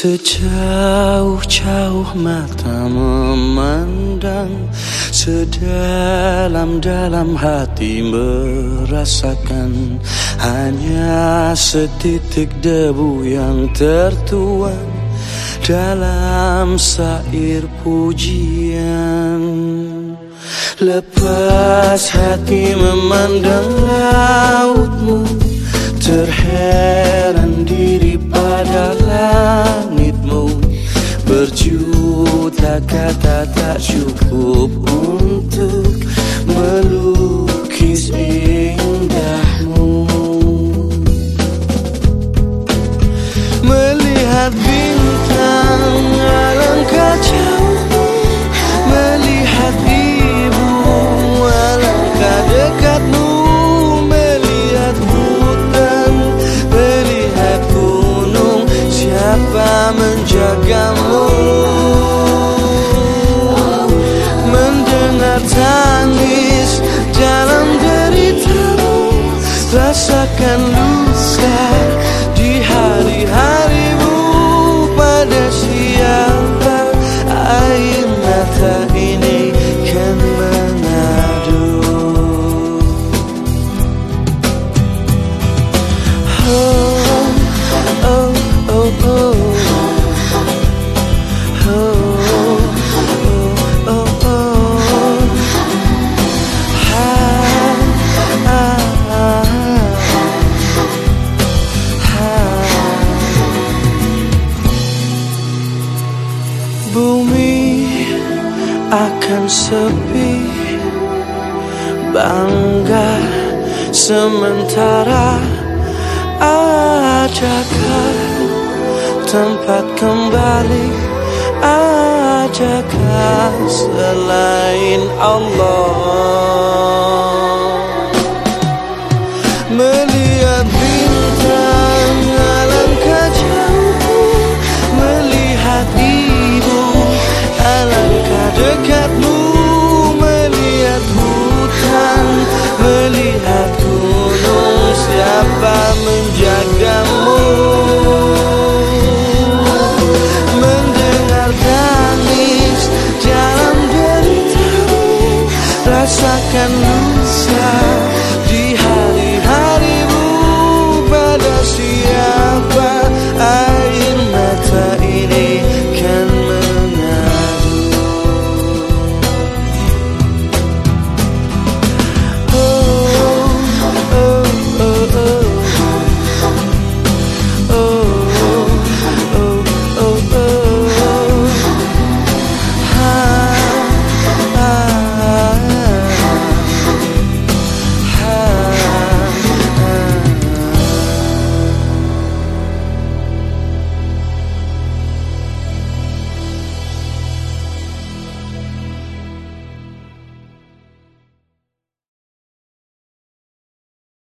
Sejauh-jauh mata memandang Sedalam-dalam hati merasakan Hanya setitik debu yang tertuang Dalam sair pujian. Lepas hati memandang lautmu Terheran kata tak cukup untuk melukis indahmu. Melihat bintang alangkah jauh and lose. Akan sepi. Bangga sementara Adakah tempat kembali? Adakah selain Allah melihatmu melihat hutan melihat gunung siapa menjadi